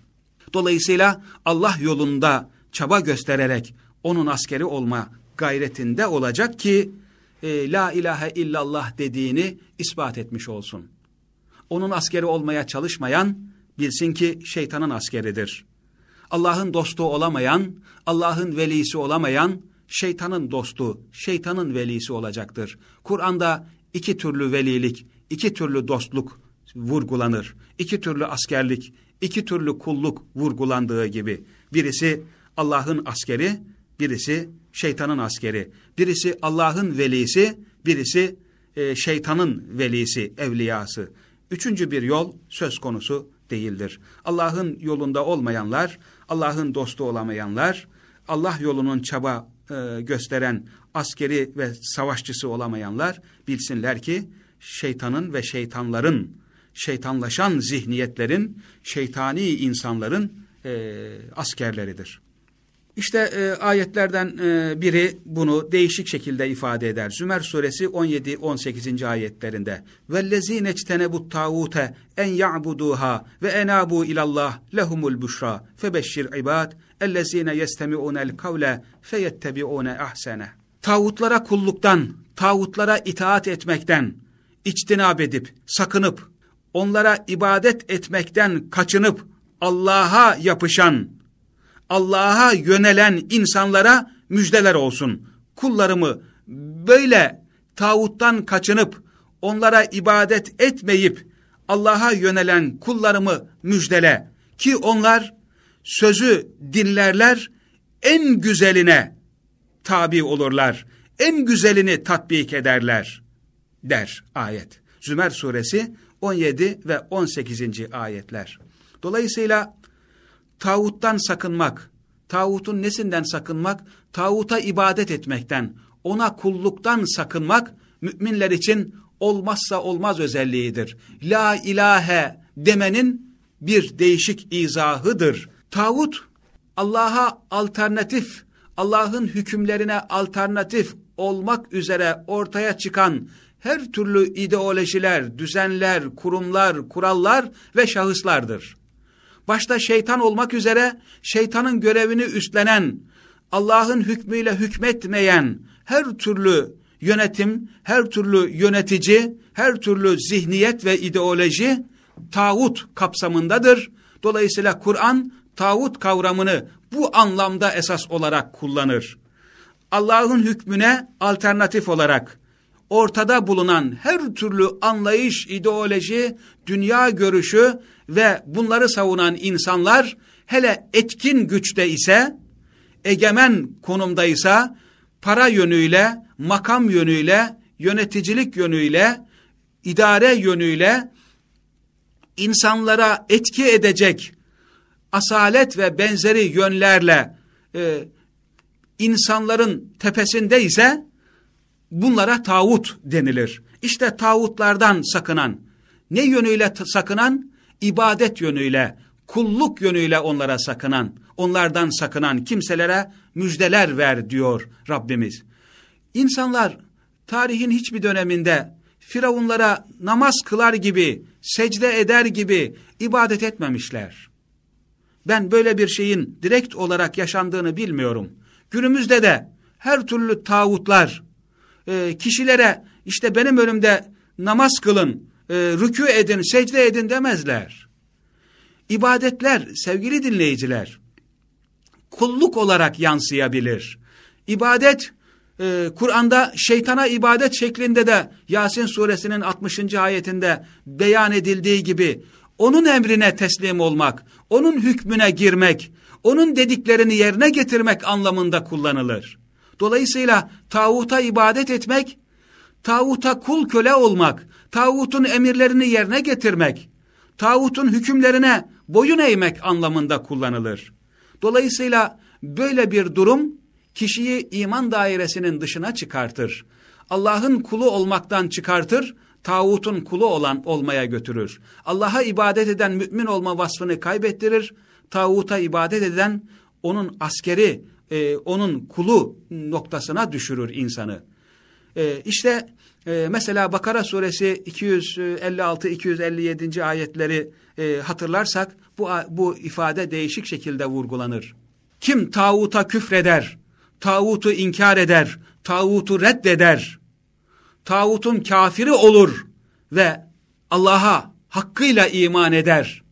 [SPEAKER 1] Dolayısıyla Allah yolunda çaba göstererek onun askeri olma gayretinde olacak ki e, la ilahe illallah dediğini ispat etmiş olsun. Onun askeri olmaya çalışmayan bilsin ki şeytanın askeridir. Allah'ın dostu olamayan, Allah'ın velisi olamayan şeytanın dostu, şeytanın velisi olacaktır. Kur'an'da iki türlü velilik, iki türlü dostluk vurgulanır. İki türlü askerlik, iki türlü kulluk vurgulandığı gibi birisi Allah'ın askeri, birisi şeytanın askeri. Birisi Allah'ın velisi, birisi e, şeytanın velisi, evliyası. Üçüncü bir yol söz konusu değildir. Allah'ın yolunda olmayanlar, Allah'ın dostu olamayanlar, Allah yolunun çaba e, gösteren askeri ve savaşçısı olamayanlar bilsinler ki şeytanın ve şeytanların şeytanlaşan zihniyetlerin, şeytani insanların e, askerleridir. İşte e, ayetlerden e, biri bunu değişik şekilde ifade eder. Zümer suresi 17-18. ayetlerinde وَالَّذ۪ينَ اجْتَنَبُوا الطَّاغُوتَ en ya'buduha ve enabu ilallah lehumul buşra febeşşir ibad ellezine yestemi'unel kavle feyettebi'une ahsene. Tağutlara kulluktan, tağutlara itaat etmekten, içtinab edip, sakınıp, onlara ibadet etmekten kaçınıp Allah'a yapışan, Allah'a yönelen insanlara müjdeler olsun. Kullarımı böyle tağuttan kaçınıp onlara ibadet etmeyip Allah'a yönelen kullarımı müjdele ki onlar sözü dinlerler en güzeline tabi olurlar. En güzelini tatbik ederler der ayet. Zümer suresi 17 ve 18. ayetler. Dolayısıyla tağuttan sakınmak, tağutun nesinden sakınmak? Tağuta ibadet etmekten, ona kulluktan sakınmak müminler için olmazsa olmaz özelliğidir. La ilahe demenin bir değişik izahıdır. Tağut Allah'a alternatif, Allah'ın hükümlerine alternatif olmak üzere ortaya çıkan her türlü ideolojiler, düzenler, kurumlar, kurallar ve şahıslardır. Başta şeytan olmak üzere şeytanın görevini üstlenen, Allah'ın hükmüyle hükmetmeyen her türlü yönetim, her türlü yönetici, her türlü zihniyet ve ideoloji tağut kapsamındadır. Dolayısıyla Kur'an tağut kavramını bu anlamda esas olarak kullanır. Allah'ın hükmüne alternatif olarak ortada bulunan her türlü anlayış, ideoloji, dünya görüşü ve bunları savunan insanlar hele etkin güçte ise, egemen konumdaysa para yönüyle, makam yönüyle, yöneticilik yönüyle, idare yönüyle insanlara etki edecek asalet ve benzeri yönlerle e, insanların tepesinde ise bunlara tağut denilir. İşte tağutlardan sakınan, ne yönüyle sakınan? İbadet yönüyle, kulluk yönüyle onlara sakınan, onlardan sakınan kimselere müjdeler ver diyor Rabbimiz. İnsanlar tarihin hiçbir döneminde firavunlara namaz kılar gibi, secde eder gibi ibadet etmemişler. Ben böyle bir şeyin direkt olarak yaşandığını bilmiyorum. Günümüzde de her türlü tağutlar e, kişilere işte benim önümde namaz kılın, e, rükû edin, secde edin demezler. İbadetler sevgili dinleyiciler kulluk olarak yansıyabilir. İbadet e, Kur'an'da şeytana ibadet şeklinde de Yasin suresinin 60. ayetinde beyan edildiği gibi onun emrine teslim olmak, onun hükmüne girmek, onun dediklerini yerine getirmek anlamında kullanılır. Dolayısıyla tağuta ibadet etmek, tağuta kul köle olmak, tağutun emirlerini yerine getirmek, tağutun hükümlerine boyun eğmek anlamında kullanılır. Dolayısıyla böyle bir durum kişiyi iman dairesinin dışına çıkartır. Allah'ın kulu olmaktan çıkartır, tağutun kulu olan olmaya götürür. Allah'a ibadet eden mümin olma vasfını kaybettirir. Tağuta ibadet eden onun askeri, e, onun kulu noktasına düşürür insanı. E, işte e, mesela Bakara suresi 256-257. ayetleri e, hatırlarsak bu, bu ifade değişik şekilde vurgulanır. Kim tağuta küfreder, tağutu inkar eder, tağutu reddeder, tağutun kafiri olur ve Allah'a hakkıyla iman eder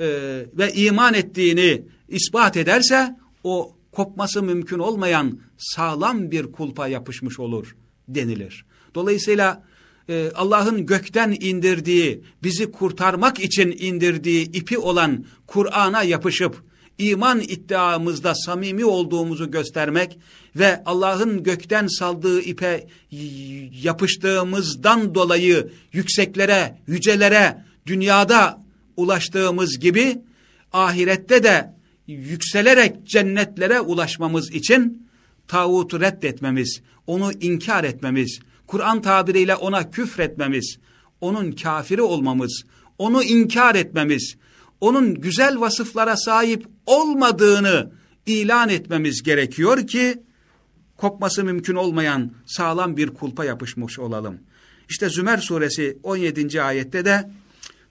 [SPEAKER 1] e, ve iman ettiğini ispat ederse o kopması mümkün olmayan sağlam bir kulpa yapışmış olur denilir. Dolayısıyla e, Allah'ın gökten indirdiği, bizi kurtarmak için indirdiği ipi olan Kur'an'a yapışıp iman iddiamızda samimi olduğumuzu göstermek ve Allah'ın gökten saldığı ipe yapıştığımızdan dolayı yükseklere, yücelere, dünyada ulaştığımız gibi ahirette de yükselerek cennetlere ulaşmamız için tağutu reddetmemiz, onu inkar etmemiz, Kur'an tabiriyle ona küfretmemiz, onun kafiri olmamız, onu inkar etmemiz, onun güzel vasıflara sahip olmadığını ilan etmemiz gerekiyor ki kopması mümkün olmayan sağlam bir kulpa yapışmış olalım. İşte Zümer suresi 17. ayette de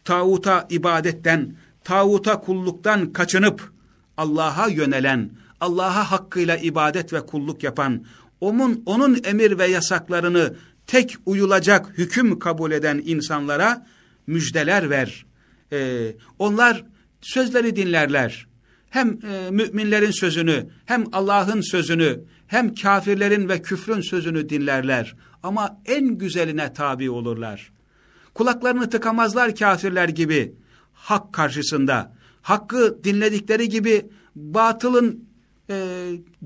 [SPEAKER 1] tağuta ibadetten, tağuta kulluktan kaçınıp Allah'a yönelen, Allah'a hakkıyla ibadet ve kulluk yapan, onun, onun emir ve yasaklarını tek uyulacak hüküm kabul eden insanlara müjdeler ver. Ee, onlar sözleri dinlerler. Hem e, müminlerin sözünü, hem Allah'ın sözünü, hem kafirlerin ve küfrün sözünü dinlerler. Ama en güzeline tabi olurlar. Kulaklarını tıkamazlar kafirler gibi hak karşısında. Hakkı dinledikleri gibi batılın e,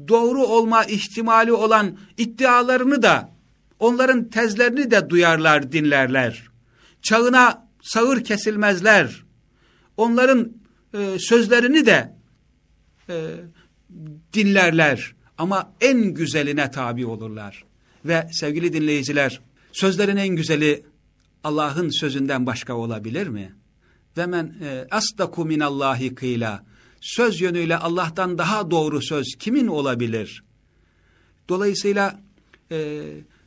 [SPEAKER 1] doğru olma ihtimali olan iddialarını da onların tezlerini de duyarlar, dinlerler. Çağına sağır kesilmezler. Onların e, sözlerini de e, dinlerler ama en güzeline tabi olurlar. Ve sevgili dinleyiciler, sözlerin en güzeli Allah'ın sözünden başka olabilir mi? Ve men e, asdaku minallahi kıyla. Söz yönüyle Allah'tan daha doğru söz kimin olabilir? Dolayısıyla e,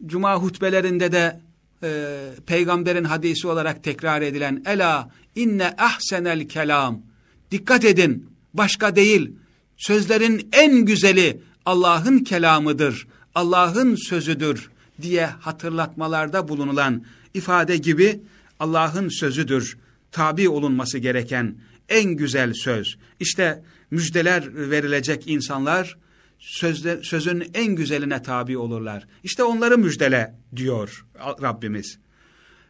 [SPEAKER 1] cuma hutbelerinde de e, peygamberin hadisi olarak tekrar edilen ela inne ahsenel kelam. Dikkat edin başka değil. Sözlerin en güzeli Allah'ın kelamıdır Allah'ın sözüdür diye hatırlatmalarda bulunulan ifade gibi Allah'ın sözüdür tabi olunması gereken en güzel söz. İşte müjdeler verilecek insanlar sözde, sözün en güzeline tabi olurlar. İşte onları müjdele diyor Rabbimiz.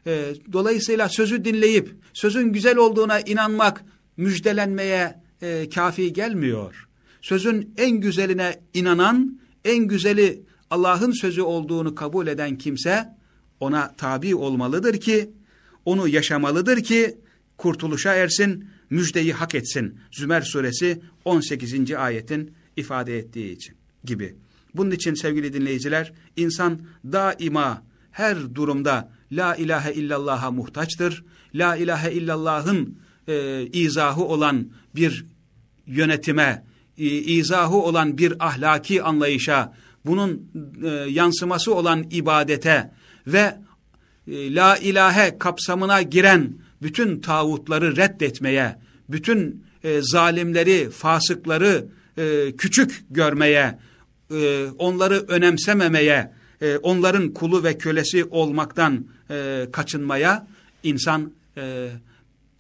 [SPEAKER 1] E, dolayısıyla sözü dinleyip sözün güzel olduğuna inanmak müjdelenmeye e, kafi gelmiyor. Sözün en güzeline inanan, en güzeli Allah'ın sözü olduğunu kabul eden kimse ona tabi olmalıdır ki, onu yaşamalıdır ki kurtuluşa ersin, müjdeyi hak etsin. Zümer suresi 18. ayetin ifade ettiği için gibi. Bunun için sevgili dinleyiciler insan daima her durumda la ilahe illallah'a muhtaçtır. La ilahe illallah'ın e, izahı olan bir yönetime, e, izahı olan bir ahlaki anlayışa, bunun e, yansıması olan ibadete ve e, la ilahe kapsamına giren bütün tağutları reddetmeye, bütün e, zalimleri, fasıkları, e, küçük görmeye, e, onları önemsememeye, e, onların kulu ve kölesi olmaktan e, kaçınmaya insan e,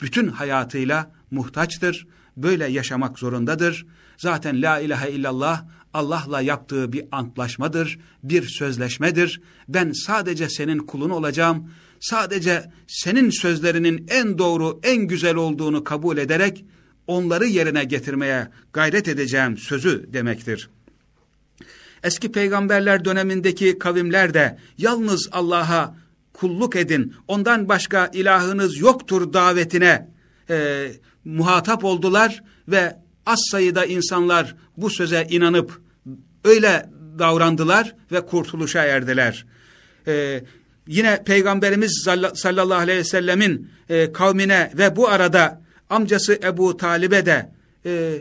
[SPEAKER 1] bütün hayatıyla muhtaçtır. Böyle yaşamak zorundadır. Zaten la ilahe illallah Allah'la yaptığı bir antlaşmadır, bir sözleşmedir. Ben sadece senin kulun olacağım. Sadece senin sözlerinin en doğru, en güzel olduğunu kabul ederek onları yerine getirmeye gayret edeceğim sözü demektir. Eski peygamberler dönemindeki kavimler de yalnız Allah'a kulluk edin, ondan başka ilahınız yoktur davetine e, muhatap oldular ve az sayıda insanlar bu söze inanıp öyle davrandılar ve kurtuluşa erdiler. Ee, yine Peygamberimiz sallallahu aleyhi ve sellemin e, kavmine ve bu arada amcası Ebu Talib'e de e,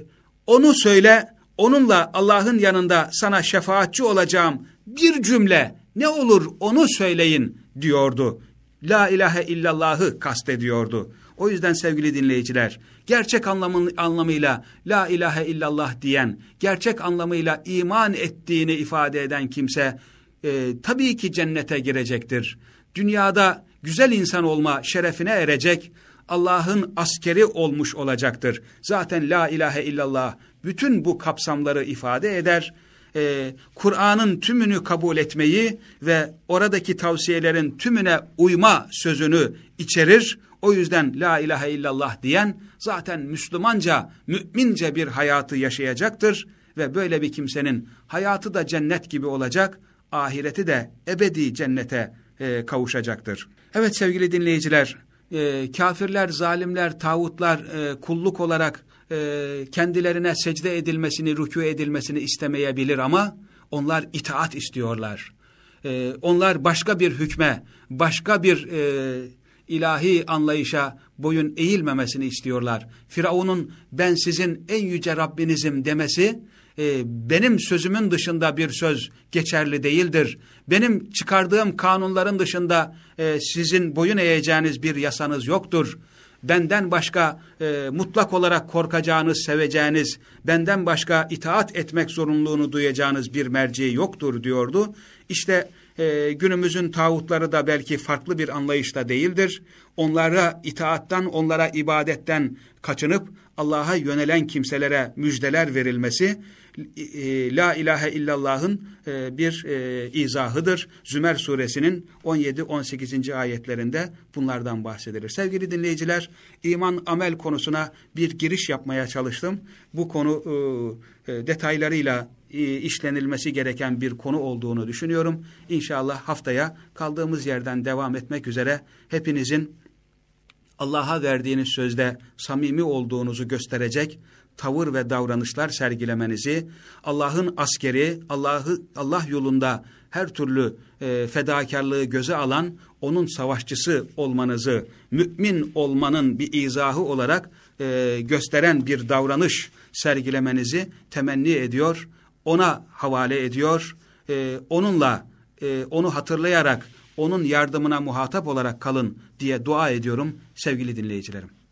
[SPEAKER 1] onu söyle onunla Allah'ın yanında sana şefaatçi olacağım bir cümle ne olur onu söyleyin diyordu. La ilahe illallahı kastediyordu. O yüzden sevgili dinleyiciler, gerçek anlamın, anlamıyla la ilahe illallah diyen, gerçek anlamıyla iman ettiğini ifade eden kimse, e, tabii ki cennete girecektir. Dünyada güzel insan olma şerefine erecek, Allah'ın askeri olmuş olacaktır. Zaten la ilahe illallah bütün bu kapsamları ifade eder. Ee, Kur'an'ın tümünü kabul etmeyi ve oradaki tavsiyelerin tümüne uyma sözünü içerir. O yüzden la ilahe illallah diyen zaten Müslümanca, mümince bir hayatı yaşayacaktır. Ve böyle bir kimsenin hayatı da cennet gibi olacak, ahireti de ebedi cennete e, kavuşacaktır. Evet sevgili dinleyiciler, e, kafirler, zalimler, tağutlar e, kulluk olarak e, kendilerine secde edilmesini, rükû edilmesini istemeyebilir ama onlar itaat istiyorlar. E, onlar başka bir hükme, başka bir e, ilahi anlayışa boyun eğilmemesini istiyorlar. Firavun'un ben sizin en yüce Rabbinizim demesi e, benim sözümün dışında bir söz geçerli değildir. Benim çıkardığım kanunların dışında e, sizin boyun eğeceğiniz bir yasanız yoktur. Benden başka e, mutlak olarak korkacağınız, seveceğiniz, benden başka itaat etmek zorunluluğunu duyacağınız bir merci yoktur diyordu. İşte e, günümüzün tağutları da belki farklı bir anlayışta değildir. Onlara itaattan, onlara ibadetten kaçınıp Allah'a yönelen kimselere müjdeler verilmesi, e, La ilahe illallah'ın e, bir e, izahıdır. Zümer suresinin 17-18. ayetlerinde bunlardan bahsedilir. Sevgili dinleyiciler, iman amel konusuna bir giriş yapmaya çalıştım. Bu konu detaylarıyla işlenilmesi gereken bir konu olduğunu düşünüyorum. İnşallah haftaya kaldığımız yerden devam etmek üzere hepinizin Allah'a verdiğiniz sözde samimi olduğunuzu gösterecek tavır ve davranışlar sergilemenizi, Allah'ın askeri, Allah'ı Allah yolunda her türlü e, fedakarlığı göze alan, onun savaşçısı olmanızı, mümin olmanın bir izahı olarak e, gösteren bir davranış sergilemenizi temenni ediyor, ona havale ediyor, e, onunla, e, onu hatırlayarak, onun yardımına muhatap olarak kalın diye dua ediyorum sevgili dinleyicilerim.